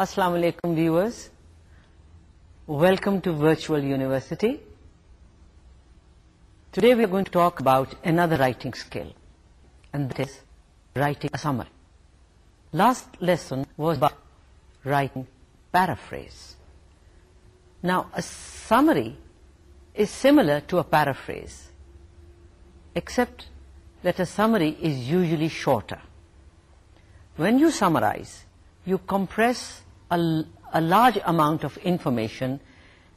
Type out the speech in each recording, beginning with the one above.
Assalamu alaikum viewers, welcome to Virtual University. Today we are going to talk about another writing skill, and that is writing a summary. Last lesson was about writing paraphrase. Now a summary is similar to a paraphrase, except that a summary is usually shorter. When you summarize, you compress a large amount of information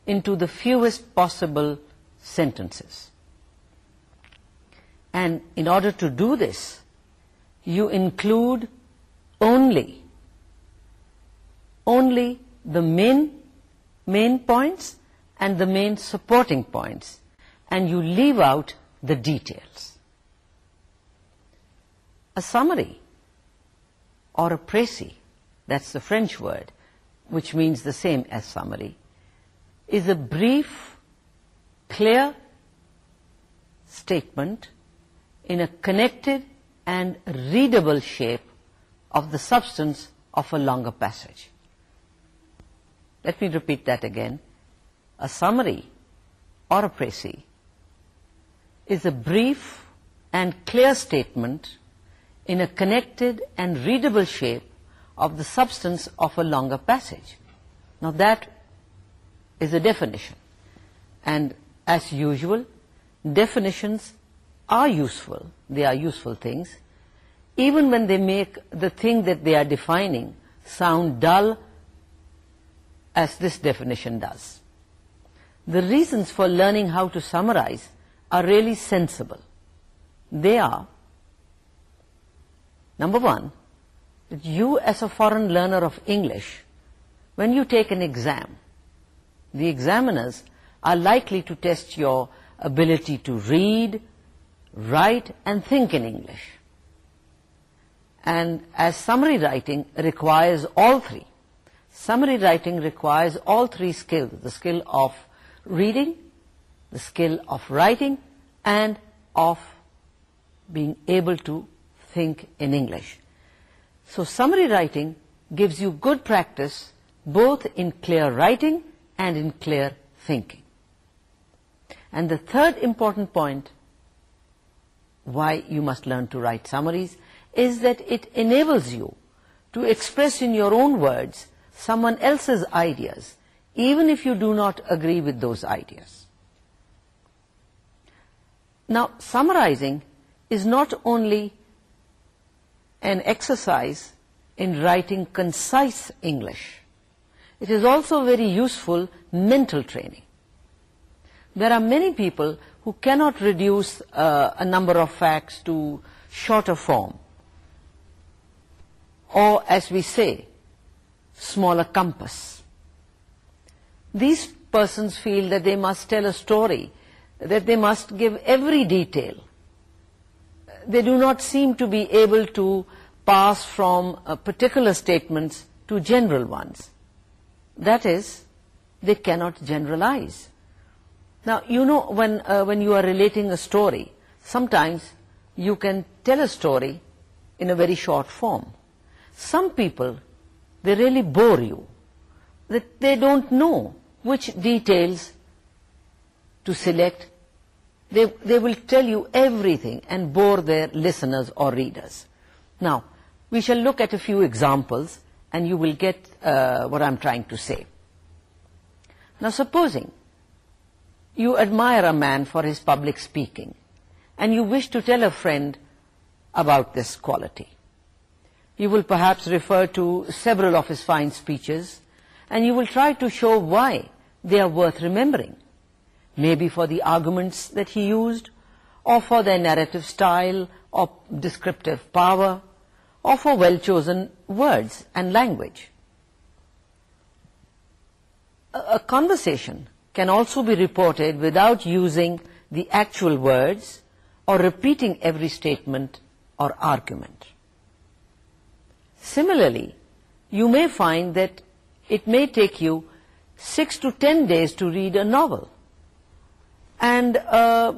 into the fewest possible sentences. And in order to do this, you include only only the main main points and the main supporting points and you leave out the details. A summary or a précis, that's the French word, which means the same as summary, is a brief, clear statement in a connected and readable shape of the substance of a longer passage. Let me repeat that again. A summary or a précis is a brief and clear statement in a connected and readable shape of the substance of a longer passage. Now that is a definition. And as usual, definitions are useful. They are useful things. Even when they make the thing that they are defining sound dull, as this definition does. The reasons for learning how to summarize are really sensible. They are, number one, you as a foreign learner of English, when you take an exam, the examiners are likely to test your ability to read, write, and think in English. And as summary writing requires all three, summary writing requires all three skills, the skill of reading, the skill of writing, and of being able to think in English. So summary writing gives you good practice both in clear writing and in clear thinking. And the third important point why you must learn to write summaries is that it enables you to express in your own words someone else's ideas, even if you do not agree with those ideas. Now, summarizing is not only an exercise in writing concise English. It is also very useful mental training. There are many people who cannot reduce uh, a number of facts to shorter form or as we say smaller compass. These persons feel that they must tell a story, that they must give every detail they do not seem to be able to pass from uh, particular statements to general ones. That is, they cannot generalize. Now, you know, when, uh, when you are relating a story, sometimes you can tell a story in a very short form. Some people, they really bore you. They, they don't know which details to select they, they will tell you everything and bore their listeners or readers. Now, we shall look at a few examples and you will get uh, what I'm trying to say. Now, supposing you admire a man for his public speaking and you wish to tell a friend about this quality. You will perhaps refer to several of his fine speeches and you will try to show why they are worth remembering. Maybe for the arguments that he used, or for their narrative style or descriptive power, or for well-chosen words and language. a conversation can also be reported without using the actual words or repeating every statement or argument. Similarly, you may find that it may take you 6 to 10 days to read a novel and uh,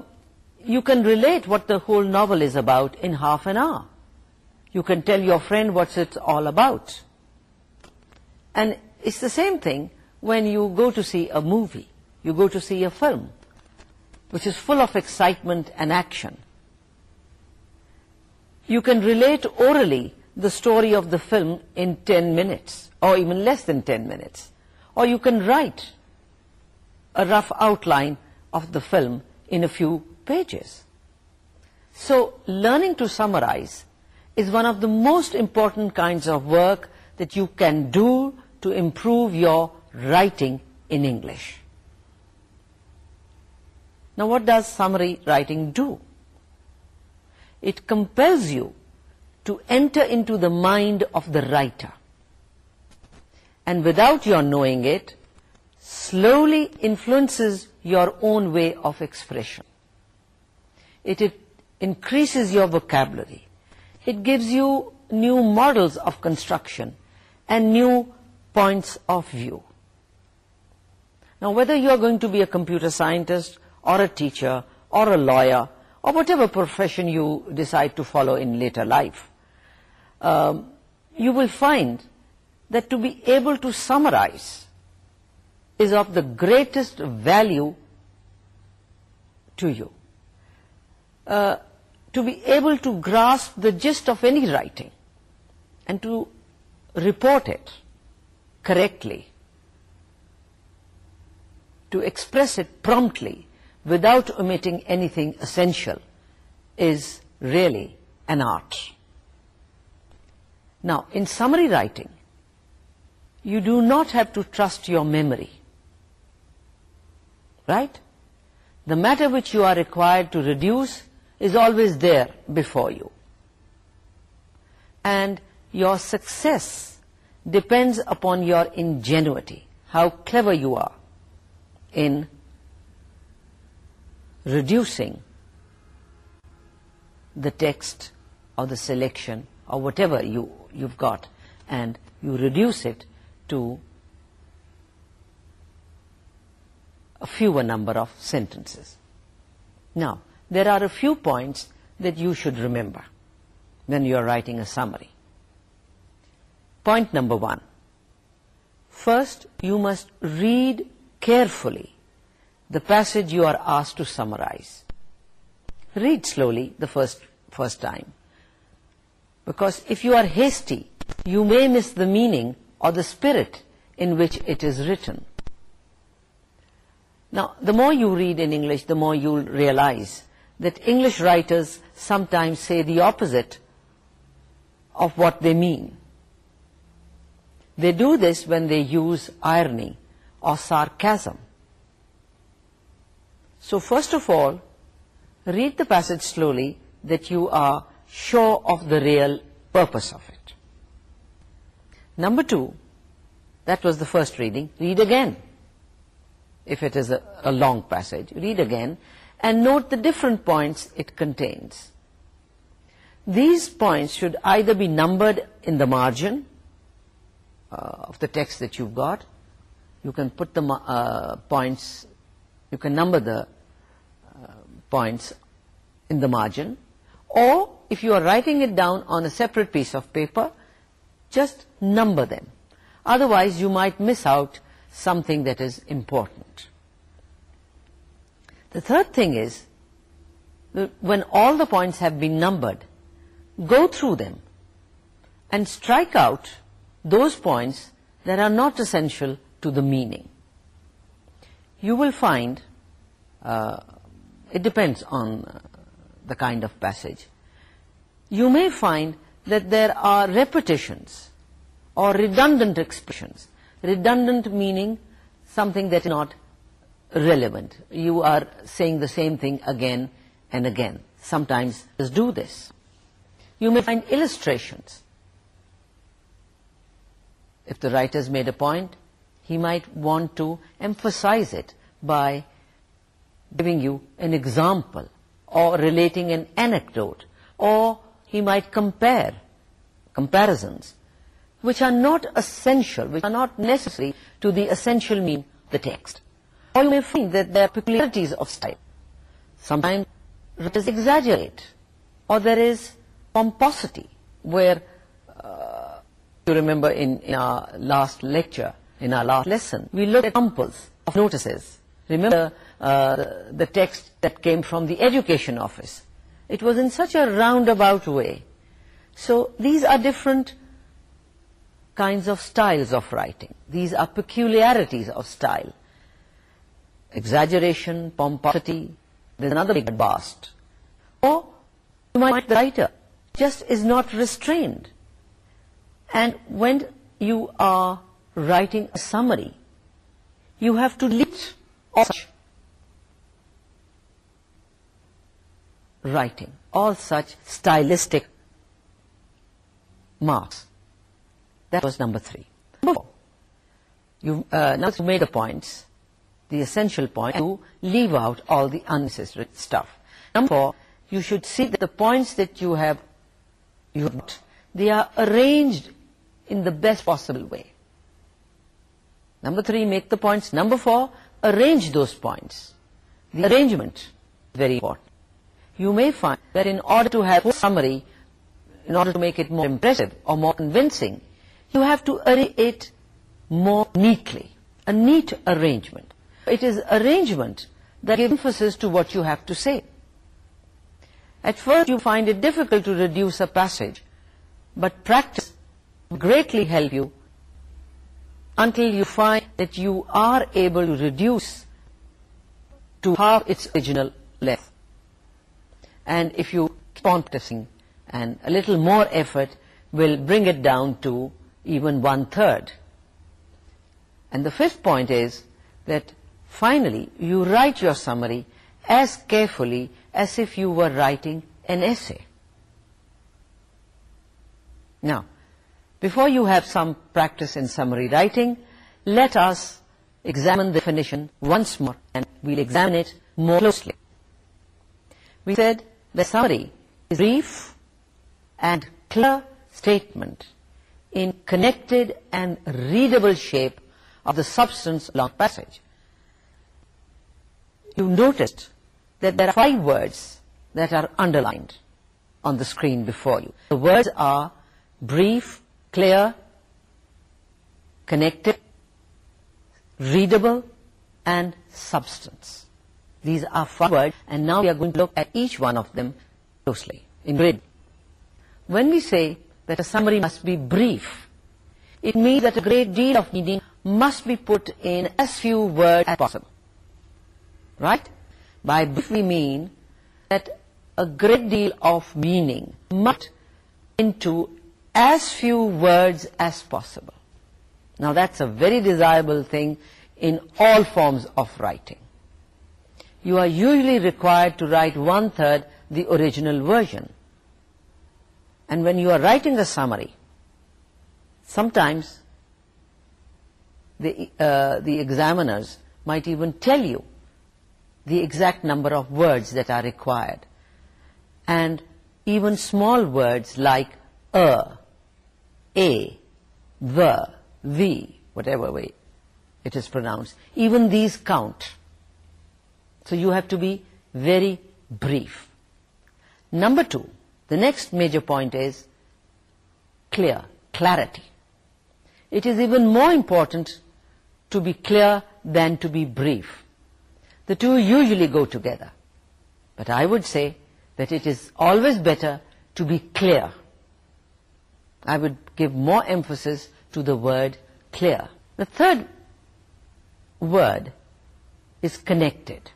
you can relate what the whole novel is about in half an hour. You can tell your friend what's it all about. And it's the same thing when you go to see a movie, you go to see a film, which is full of excitement and action. You can relate orally the story of the film in 10 minutes, or even less than 10 minutes. Or you can write a rough outline of the film in a few pages. So learning to summarize is one of the most important kinds of work that you can do to improve your writing in English. Now what does summary writing do? It compels you to enter into the mind of the writer. And without your knowing it, slowly influences your own way of expression. It, increases your vocabulary. It gives you new models of construction and new points of view. Now, whether you are going to be a computer scientist or a teacher or a lawyer or whatever profession you decide to follow in later life, um, you will find that to be able to summarize is of the greatest value to you. Uh, to be able to grasp the gist of any writing and to report it correctly, to express it promptly without omitting anything essential is really an art. Now, in summary writing, you do not have to trust your memory right the matter which you are required to reduce is always there before you and your success depends upon your ingenuity how clever you are in reducing the text or the selection or whatever you you've got and you reduce it to fewer number of sentences. Now, there are a few points that you should remember when you are writing a summary. Point number one: First, you must read carefully the passage you are asked to summarize. Read slowly the first, first time. Because if you are hasty, you may miss the meaning or the spirit in which it is written. Now, the more you read in English, the more you'll realize that English writers sometimes say the opposite of what they mean. They do this when they use irony or sarcasm. So first of all, read the passage slowly that you are sure of the real purpose of it. Number two, that was the first reading. Read again if it is a, long passage. Read again and note the different points it contains. These points should either be numbered in the margin uh, of the text that you've got. You can put the uh, points, you can number the uh, points in the margin. Or if you are writing it down on a separate piece of paper, just number them. Otherwise, you might miss out something that is important. The third thing is, when all the points have been numbered, go through them and strike out those points that are not essential to the meaning. You will find, uh, it depends on the kind of passage, you may find that there are repetitions or redundant expressions redundant meaning something that is not relevant you are saying the same thing again and again sometimes just do this you may find illustrations if the writer has made a point he might want to emphasize it by giving you an example or relating an anecdote or he might compare comparisons which are not essential, which are not necessary to the essential mean, the text. Or you may find that there are peculiarities of style. Sometimes writers exaggerated, or there is pomposity, where, uh, you remember in, our last lecture, in our last lesson, we looked at examples of notices. Remember uh, the text that came from the education office. It was in such a roundabout way. So these are different kinds of styles of writing. These are peculiarities of style. Exaggeration, pomposity, there's another big bust. Or you might the writer just is not restrained. And when you are writing a summary, you have to limit all such writing, all such stylistic marks that was number three. Number four, you, uh, now to make the points, the essential point, to leave out all the unnecessary stuff. Number four, you should see that the points that you have, you have they are arranged in the best possible way. Number three, make the points. Number four, arrange those points. The arrangement is very important. You may find that in order to have a summary, in order to make it more impressive or more convincing, you have to arrange it more neatly, a neat arrangement. It is arrangement that gives emphasis to what you have to say. At first you find it difficult to reduce a passage, but practice greatly help you until you find that you are able to reduce to half its original length. And if you keep on practicing, and a little more effort will bring it down to even one third. And the fifth point is that finally you write your summary as carefully as if you were writing an essay. Now, before you have some practice in summary writing, let us examine the definition once more and we'll examine it more closely. We said the summary is brief and clear statement in connected and readable shape of the substance long passage. You noticed that there are five words that are underlined on the screen before you. The words are brief, clear, connected, readable, and substance. These are five words, and now we are going to look at each one of them closely, in grid. When we say that a summary must be brief. It means that a great deal of meaning must be put in as few words as possible. Right? By brief we mean that a great deal of meaning must into as few words as possible. Now that's a very desirable thing in all forms of writing. You are usually required to write one third the original version and when you are writing the summary sometimes the uh, the examiners might even tell you the exact number of words that are required and even small words like a the the whatever way it is pronounced even these count so you have to be very brief number two the next major point is clear, clarity. It is even more important to be clear than to be brief. The two usually go together. But I would say that it is always better to be clear. I would give more emphasis to the word clear. The third word is connected.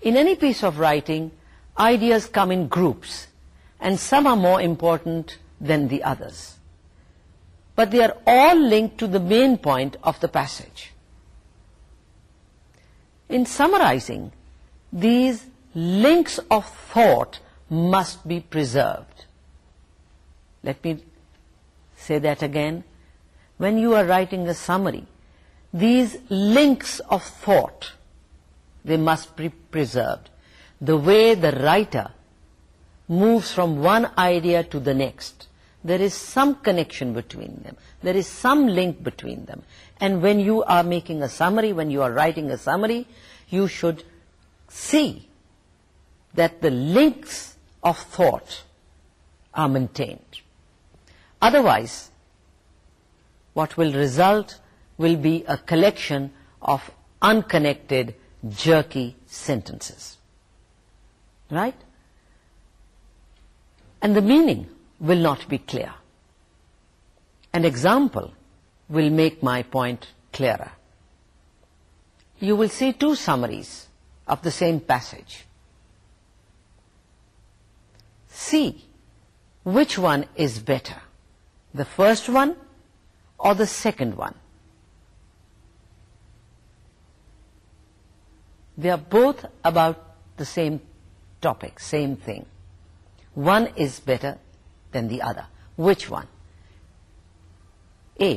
In any piece of writing, ideas come in groups and some are more important than the others. But they are all linked to the main point of the passage. In summarizing, these links of thought must be preserved. Let me say that again. When you are writing a summary, these links of thought, they must be preserved the way the writer moves from one idea to the next. There is some connection between them. There is some link between them. And when you are making a summary, when you are writing a summary, you should see that the links of thought are maintained. Otherwise, what will result will be a collection of unconnected, jerky sentences right and the meaning will not be clear an example will make my point clearer you will see two summaries of the same passage see which one is better the first one or the second one they are both about the same topic, same thing. One is better than the other. Which one? A.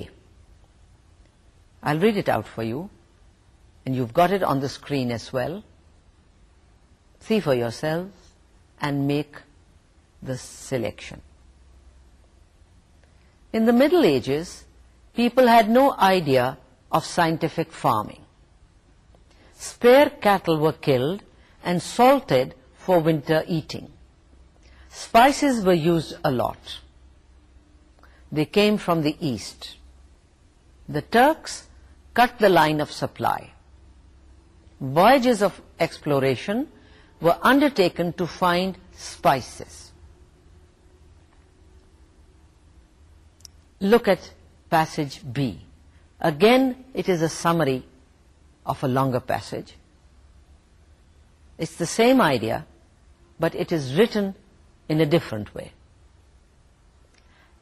I'll read it out for you. And you've got it on the screen as well. See for yourself and make the selection. In the Middle Ages, people had no idea of scientific farming. Spare cattle were killed and salted for winter eating. Spices were used a lot. They came from the east. The Turks cut the line of supply. Voyages of exploration were undertaken to find spices. Look at passage B. Again, it is a summary of a longer passage. It's the same idea but it is written in a different way.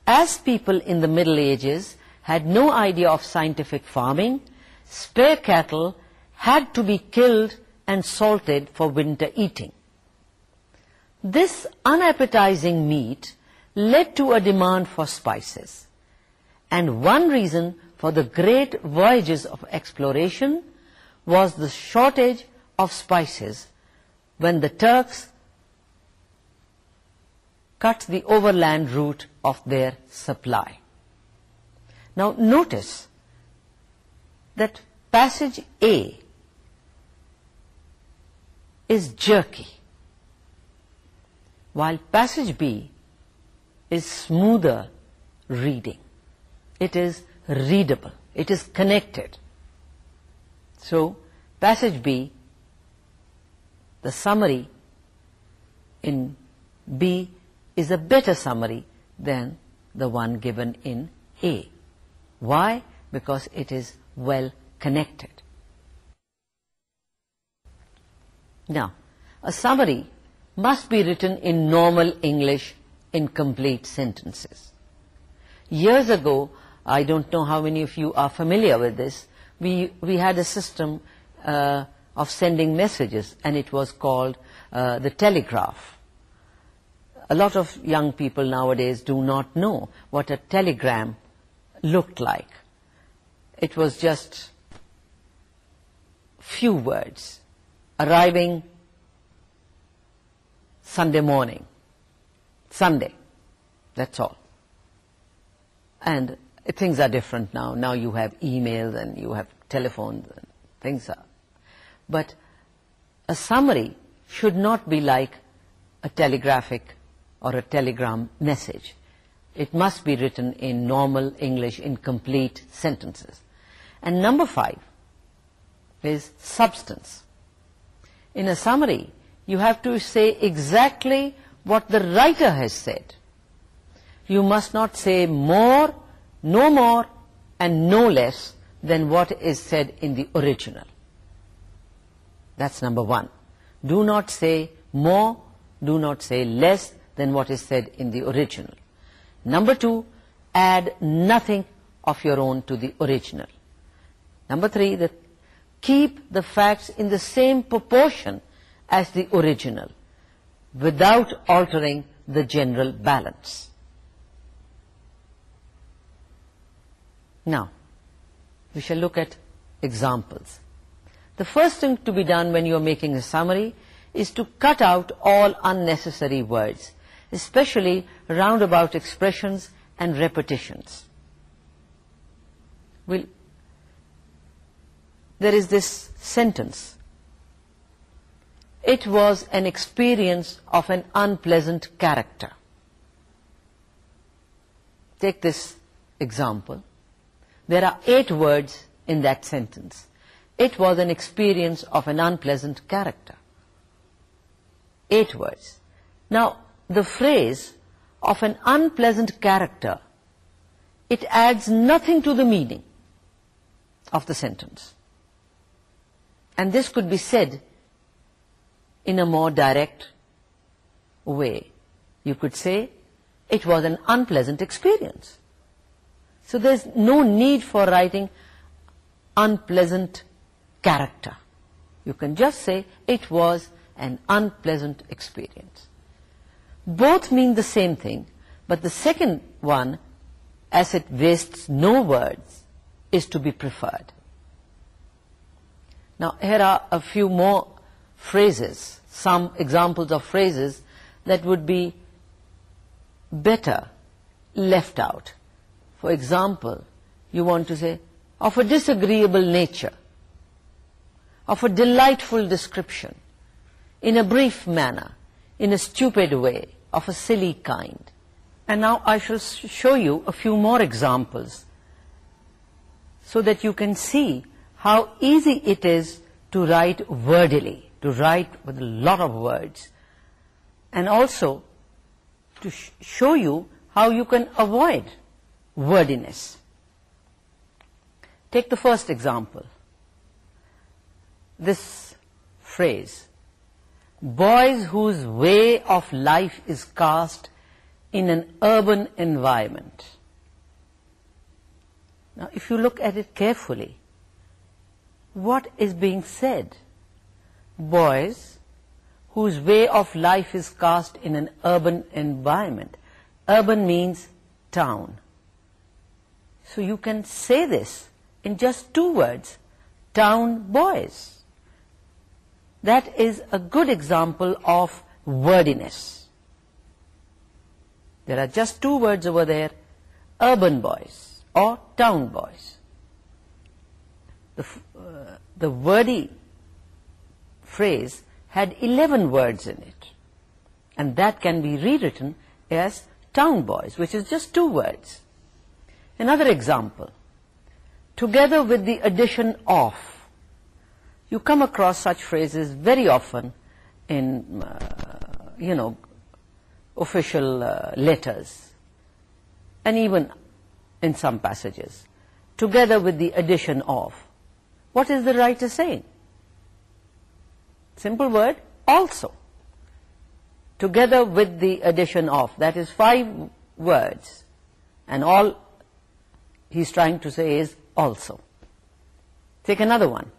As people in the Middle Ages had no idea of scientific farming, spare cattle had to be killed and salted for winter eating. This unappetizing meat led to a demand for spices, and one reason for the great voyages of exploration was the shortage of spices when the Turks cut the overland route of their supply. Now notice that passage A is jerky while passage B is smoother reading. It is readable. It is connected. So passage B, the summary in B is a better summary than the one given in A. Why? Because it is well connected. Now, a summary must be written in normal English in complete sentences. Years ago, I don't know how many of you are familiar with this, we, we had a system uh, of sending messages and it was called uh, the telegraph a lot of young people nowadays do not know what a telegram looked like. It was just few words arriving Sunday morning, Sunday, that's all. And things are different now. Now you have emails and you have telephones and things are. But a summary should not be like a telegraphic or a telegram message. It must be written in normal English in complete sentences. And number five is substance. In a summary, you have to say exactly what the writer has said. You must not say more, no more, and no less than what is said in the original. That's number one. Do not say more, do not say less, than what is said in the original. Number two, add nothing of your own to the original. Number three, the, keep the facts in the same proportion as the original without altering the general balance. Now, we shall look at examples. The first thing to be done when you are making a summary is to cut out all unnecessary words especially roundabout expressions and repetitions. We'll, is this sentence. It was an experience of an unpleasant character. Take this example. There are eight words in that sentence. It was an experience of an unpleasant character. Eight words. Now, the phrase of an unpleasant character, it adds nothing to the meaning of the sentence. And this could be said in a more direct way. You could say, it was an unpleasant experience. So there's no need for writing unpleasant character. You can just say, it was an unpleasant experience both mean the same thing but the second one as it wastes no words is to be preferred now here are a few more phrases some examples of phrases that would be better left out for example you want to say of a disagreeable nature of a delightful description in a brief manner in a stupid way of a silly kind. And now I shall show you a few more examples so that you can see how easy it is to write wordily, to write with a lot of words, and also to show you how you can avoid wordiness. Take the first example, this phrase, boys whose way of life is cast in an urban environment. Now, if you look at it carefully, what is being said? Boys whose way of life is cast in an urban environment. Urban means town. So you can say this in just two words, town boys that is a good example of wordiness. There are just two words over there, urban boys or town boys. The, uh, the wordy phrase had 11 words in it, and that can be rewritten as town boys, which is just two words. Another example, together with the addition of, you come across such phrases very often in, uh, you know, official uh, letters and even in some passages, together with the addition of. What is the writer saying? Simple word, also. Together with the addition of. That is five words and all he's trying to say is also. Take another one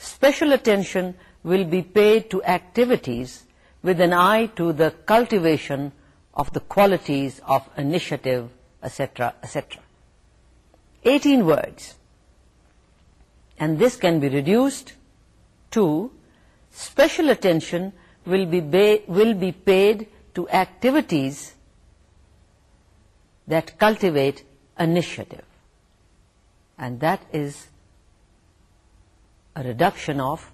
special attention will be paid to activities with an eye to the cultivation of the qualities of initiative, etc., etc. 18 words. And this can be reduced to special attention will be, will be paid to activities that cultivate initiative. And that is a reduction of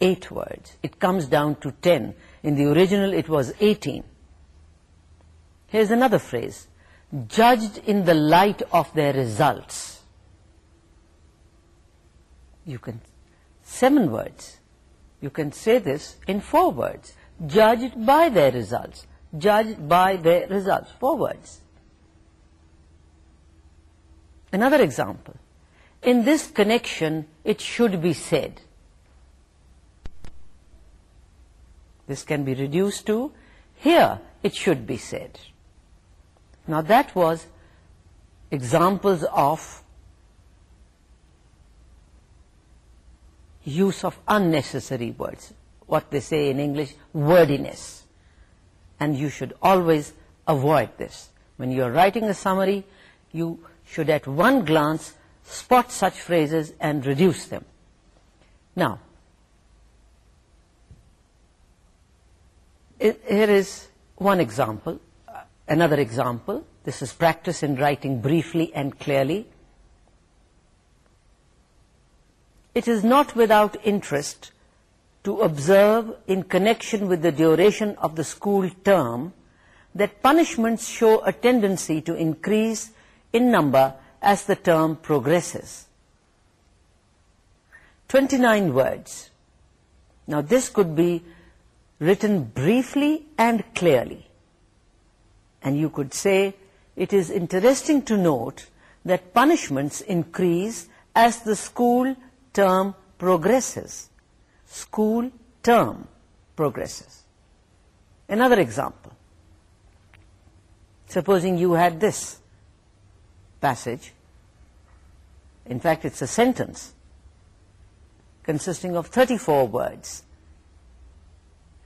8 words. It comes down to 10. In the original, it was 18. Here's another phrase. Judged in the light of their results. You can... Seven words. You can say this in four words. Judged by their results. Judged by their results. Four words. Another example. In this connection, it should be said. This can be reduced to, here it should be said. Now that was examples of use of unnecessary words. What they say in English, wordiness. And you should always avoid this. When you are writing a summary, you should at one glance spot such phrases and reduce them. Now, here is one example, uh, another example. This is practice in writing briefly and clearly. It is not without interest to observe in connection with the duration of the school term that punishments show a tendency to increase in number as the term progresses. 29 words. Now this could be written briefly and clearly. And you could say, it is interesting to note that punishments increase as the school term progresses. School term progresses. Another example. Supposing you had this passage. In fact, it's a sentence consisting of 34 words.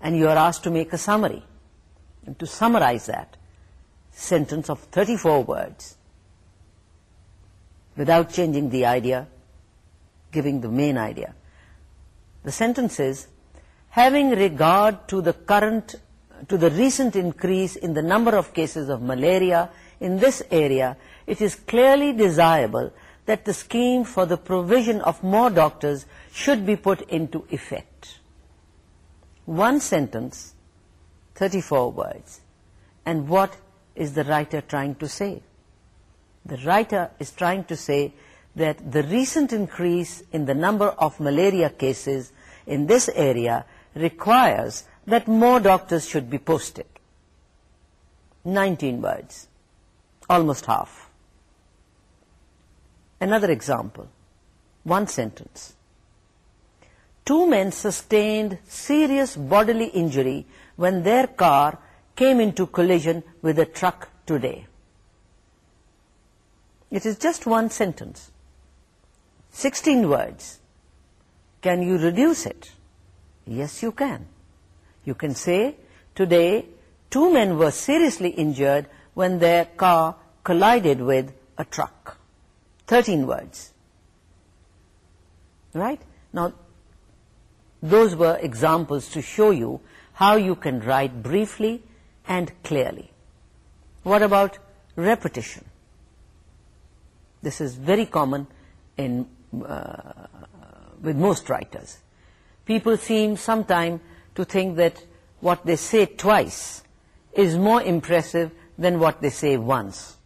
And you are asked to make a summary to summarize that sentence of 34 words without changing the idea, giving the main idea. The sentence is, having regard to the current, to the recent increase in the number of cases of malaria in this area, it is clearly desirable that the scheme for the provision of more doctors should be put into effect. One sentence, 34 words, and what is the writer trying to say? The writer is trying to say that the recent increase in the number of malaria cases in this area requires that more doctors should be posted. 19 words, almost half another example, one sentence. Two men sustained serious bodily injury when their car came into collision with a truck today. It is just one sentence. 16 words. Can you reduce it? Yes, you can. You can say, today two men were seriously injured when their car collided with a truck. 13 words. Right? Now, those were examples to show you how you can write briefly and clearly. What about repetition? This is very common in uh, with most writers. People seem sometimes to think that what they say twice is more impressive than what they say once.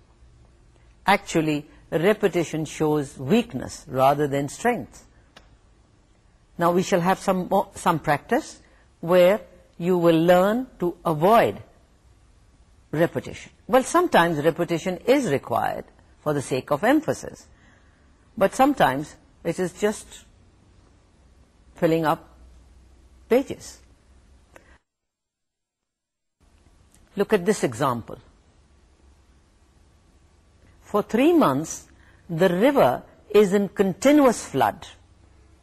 Actually, repetition shows weakness rather than strength. Now we shall have some, some practice where you will learn to avoid repetition. Well, sometimes repetition is required for the sake of emphasis. But sometimes it is just filling up pages. Look at this example for three months the river is in continuous flood.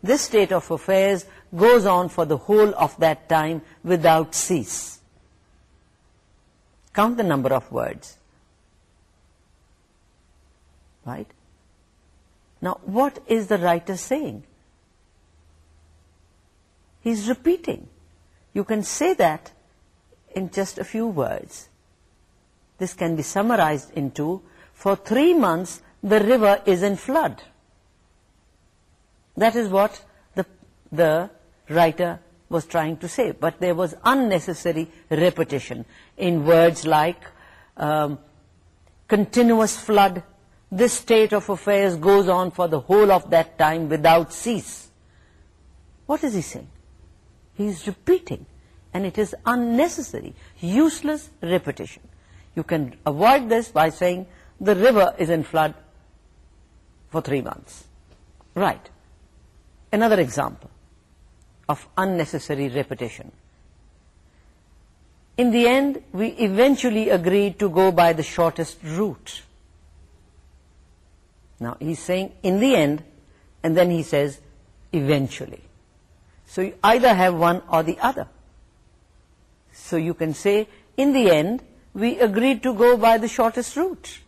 This state of affairs goes on for the whole of that time without cease. Count the number of words. Right? Now, what is the writer saying? He's repeating. You can say that in just a few words. This can be summarized into for three months the river is in flood. That is what the, the writer was trying to say. But there was unnecessary repetition in words like um, continuous flood, this state of affairs goes on for the whole of that time without cease. What is he saying? He is repeating and it is unnecessary, useless repetition. You can avoid this by saying, the river is in flood for three months. Right. Another example of unnecessary repetition. In the end, we eventually agreed to go by the shortest route. Now, he's saying, in the end, and then he says, eventually. So, you either have one or the other. So, you can say, in the end, we agreed to go by the shortest route.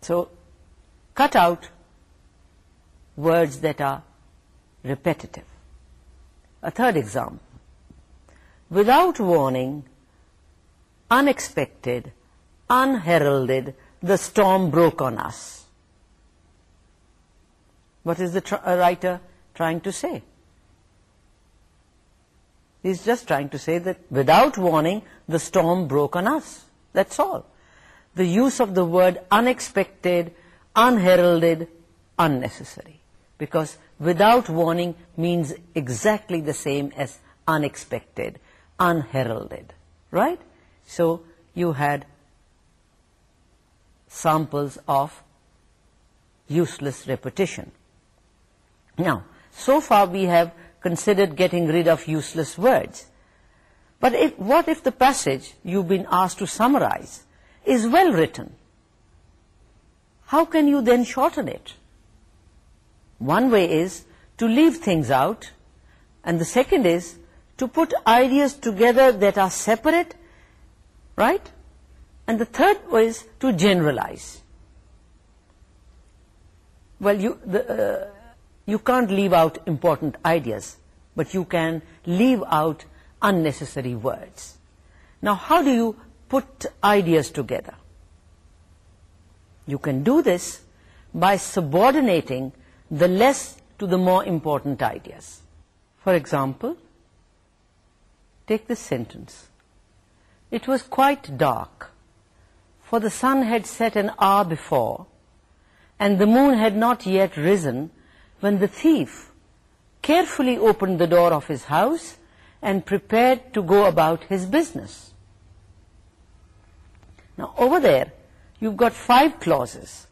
So cut out words that are repetitive. A third example. Without warning, unexpected, unheralded, the storm broke on us. What is the uh, writer trying to say? He's just trying to say that without warning, the storm broke on us. That's all the use of the word unexpected, unheralded, unnecessary. Because without warning means exactly the same as unexpected, unheralded. Right? So you had samples of useless repetition. Now, so far we have considered getting rid of useless words. But what if the passage you've been asked to summarize is well written, how can you then shorten it? One way is to leave things out, and the second is to put ideas together that are separate, right? And the third way is to generalize. Well, you, uh, you can't leave out important ideas, but you can leave out unnecessary words. Now, how do you put ideas together. You can do this by subordinating the less to the more important ideas. For example, take this sentence. It was quite dark, for the sun had set an hour before, and the moon had not yet risen, when the thief carefully opened the door of his house and prepared to go about his business. Now over there, you've got five clauses,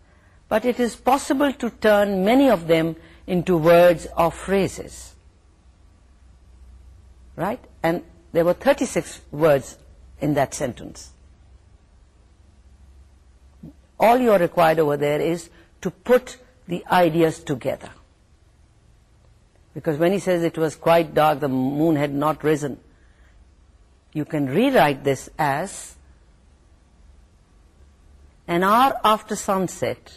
but it is possible to turn many of them into words or phrases. Right? And there were 36 words in that sentence. All you are required over there is to put the ideas together. Because when he says it was quite dark, the moon had not risen, you can rewrite this as an hour after sunset,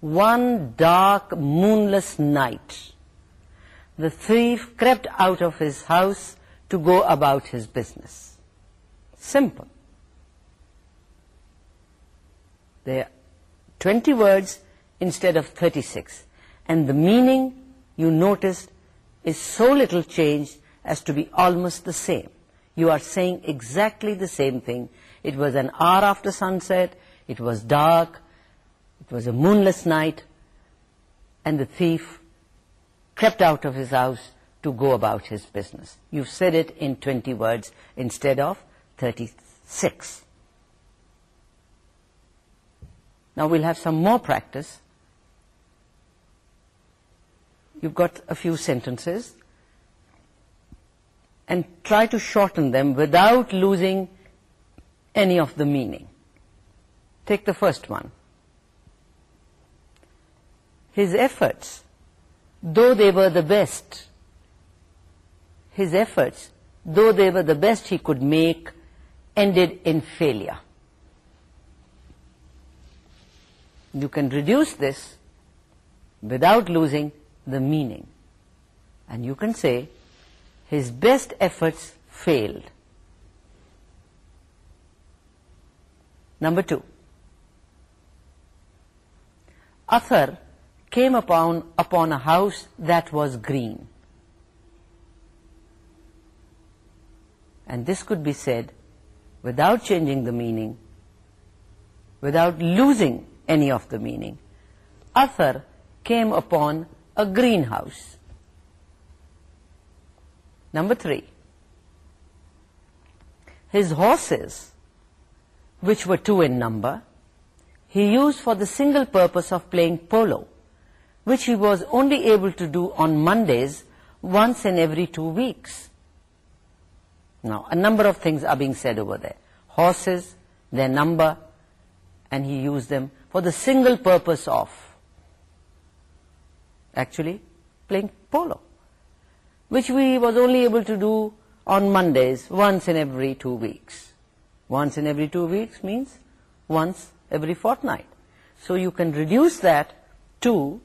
one dark moonless night, the thief crept out of his house to go about his business. Simple. There are 20 words instead of 36, and the meaning you noticed is so little changed as to be almost the same. You are saying exactly the same thing. It was an hour after sunset, it was dark, it was a moonless night, and the thief crept out of his house to go about his business. You've said it in 20 words instead of 36. Now we'll have some more practice. You've got a few sentences. And try to shorten them without losing any of the meaning. Take the first one. His efforts, though they were the best, his efforts, though they were the best he could make, ended in failure. You can reduce this without losing the meaning. And you can say, his best efforts failed. Number two. اثر came upon upon a house that was green and this could be said without changing the meaning without losing any of the meaning Arthur came upon a greenhouse number three his horses which were two in number he used for the single purpose of playing polo, which he was only able to do on Mondays once in every two weeks. Now, a number of things are being said over there. Horses, their number, and he used them for the single purpose of actually playing polo, which he was only able to do on Mondays once in every two weeks. Once in every two weeks means once every fortnight. So you can reduce that to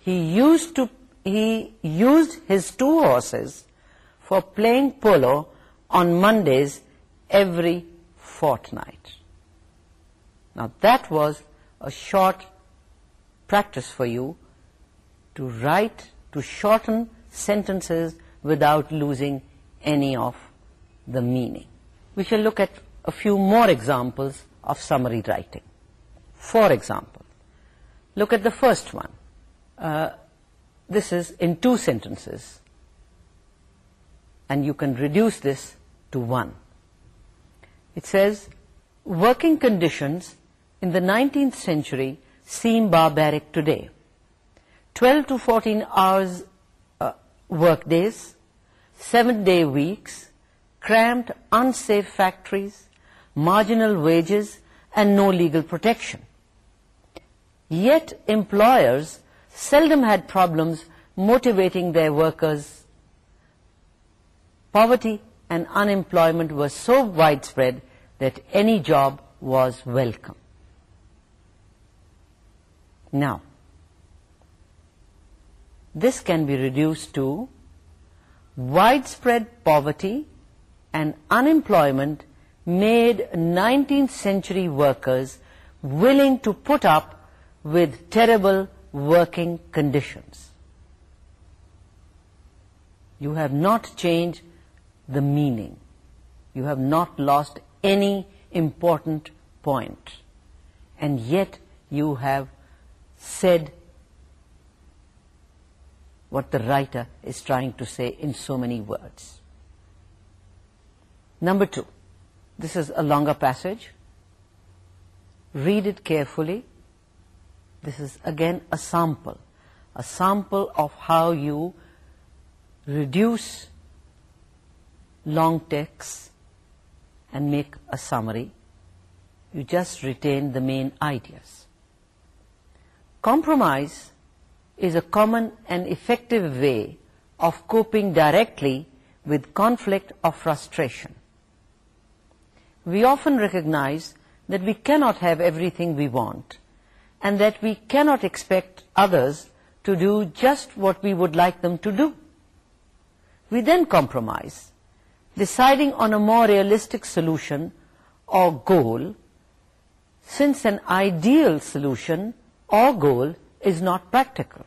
he used to he used his two horses for playing polo on Mondays every fortnight. Now that was a short practice for you to write, to shorten sentences without losing any of the meaning. We shall look at a few more examples of summary writing. For example, look at the first one. Uh, this is in two sentences, and you can reduce this to one. It says, working conditions in the 19th century seem barbaric today. 12 to 14 hours uh, work days, 7-day weeks, cramped, unsafe factories, marginal wages, and no legal protection. Yet employers seldom had problems motivating their workers. Poverty and unemployment were so widespread that any job was welcome. Now, this can be reduced to widespread poverty and unemployment made 19th century workers willing to put up with terrible working conditions. You have not changed the meaning. You have not lost any important point. And yet you have said what the writer is trying to say in so many words. Number two. This is a longer passage. Read it carefully this is again a sample a sample of how you reduce long texts and make a summary you just retain the main ideas compromise is a common and effective way of coping directly with conflict or frustration we often recognize that we cannot have everything we want and that we cannot expect others to do just what we would like them to do. We then compromise, deciding on a more realistic solution or goal, since an ideal solution or goal is not practical.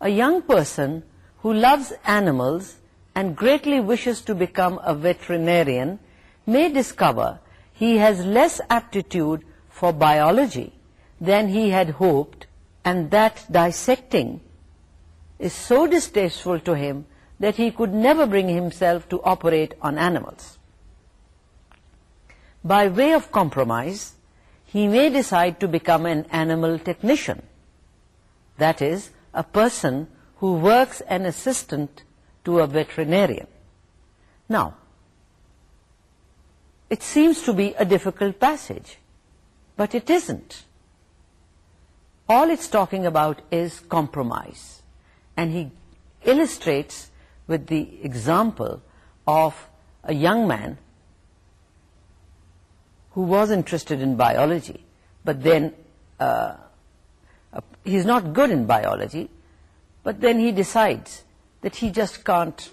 A young person who loves animals and greatly wishes to become a veterinarian may discover he has less aptitude for biology than he had hoped and that dissecting is so distasteful to him that he could never bring himself to operate on animals. By way of compromise, he may decide to become an animal technician, that is, a person who works an assistant to a veterinarian. Now, it seems to be a difficult passage, but it isn't all it's talking about is compromise. And he illustrates with the example of a young man who was interested in biology, but then uh, he's not good in biology, but then he decides that he just can't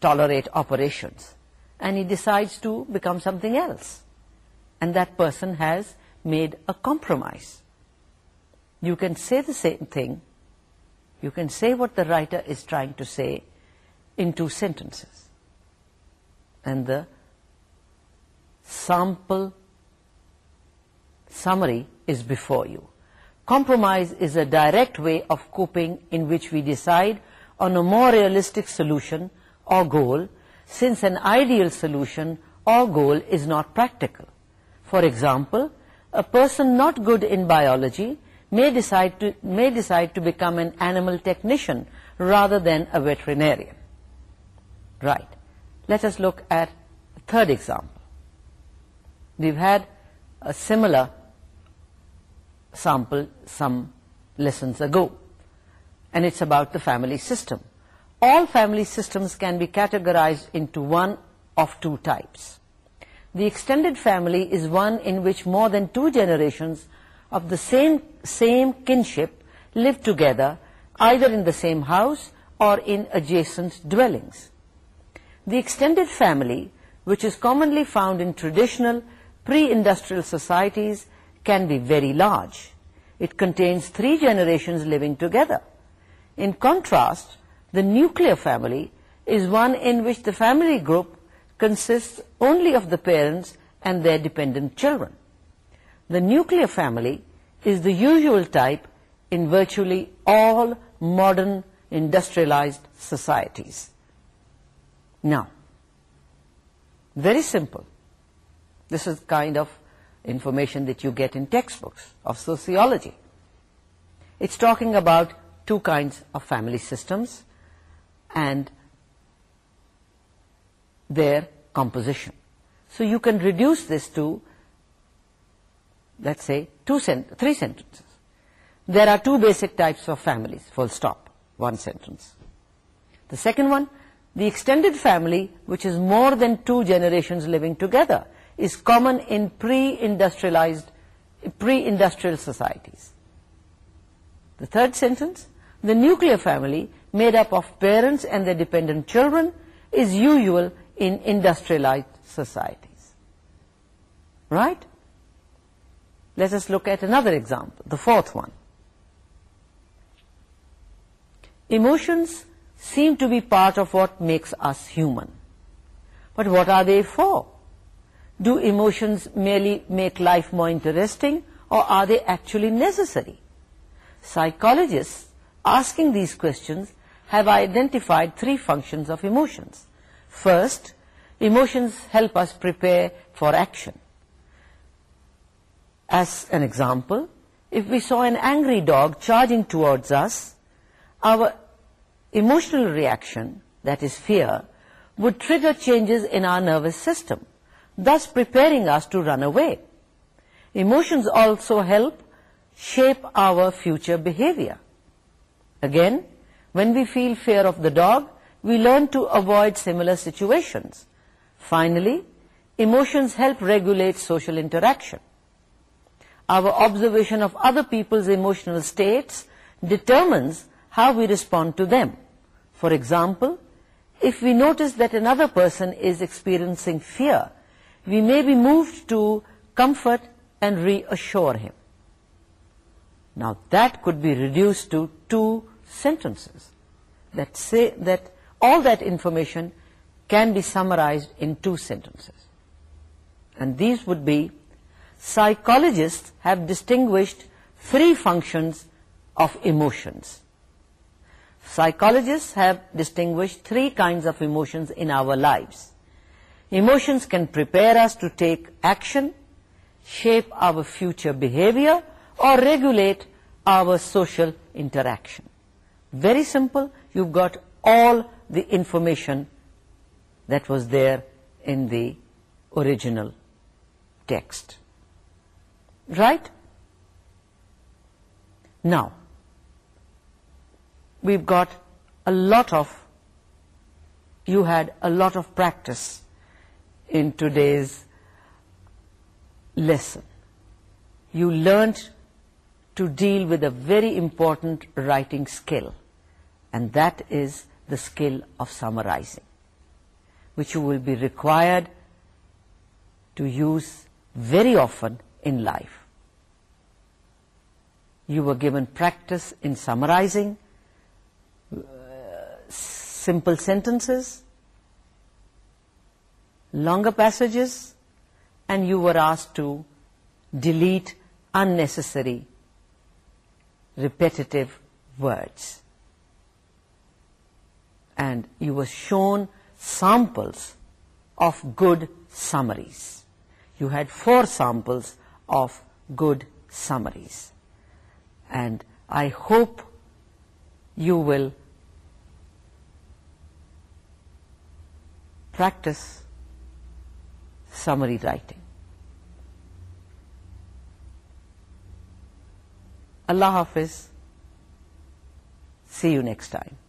tolerate operations. And he decides to become something else. And that person has made a compromise you can say the same thing, you can say what the writer is trying to say in two sentences. And the sample summary is before you. Compromise is a direct way of coping in which we decide on a more realistic solution or goal since an ideal solution or goal is not practical. For example, a person not good in biology may decide to become an animal technician rather than a veterinarian. Right. Let us look at a third example. We've had a similar sample some lessons ago. And it's about the family system. All family systems can be categorized into one of two types. The extended family is one in which more than two generations of the same same kinship live together either in the same house or in adjacent dwellings. The extended family, which is commonly found in traditional pre-industrial societies, can be very large. It contains three generations living together. In contrast, the nuclear family is one in which the family group consists only of the parents and their dependent children the nuclear family is the usual type in virtually all modern industrialized societies. Now, very simple. This is kind of information that you get in textbooks of sociology. It's talking about two kinds of family systems and their composition. So you can reduce this to let's say two sent three sentences. There are two basic types of families, full stop, one sentence. The second one, the extended family, which is more than two generations living together, is common in pre-industrialized, pre-industrial societies. The third sentence, the nuclear family made up of parents and their dependent children is usual in industrialized societies. Right? let us look at another example, the fourth one. Emotions seem to be part of what makes us human. But what are they for? Do emotions merely make life more interesting or are they actually necessary? Psychologists asking these questions have identified three functions of emotions. First, emotions help us prepare for action. As an example, if we saw an angry dog charging towards us, our emotional reaction, that is fear, would trigger changes in our nervous system, thus preparing us to run away. Emotions also help shape our future behavior. Again, when we feel fear of the dog, we learn to avoid similar situations. Finally, emotions help regulate social interaction our observation of other people's emotional states determines how we respond to them. For example, if we notice that another person is experiencing fear, we may be moved to comfort and reassure him. Now that could be reduced to two sentences that say that all that information can be summarized in two sentences. And these would be Psychologists have distinguished three functions of emotions. Psychologists have distinguished three kinds of emotions in our lives. Emotions can prepare us to take action, shape our future behavior, or regulate our social interaction. Very simple, you've got all the information that was there in the original text right now we've got a lot of you had a lot of practice in today's lesson you learned to deal with a very important writing skill and that is the skill of summarizing which you will be required to use very often in life you were given practice in summarizing uh, simple sentences, longer passages, and you were asked to delete unnecessary repetitive words. And you were shown samples of good summaries. You had four samples of good summaries and I hope you will practice summary writing. Allah Hafiz. See you next time.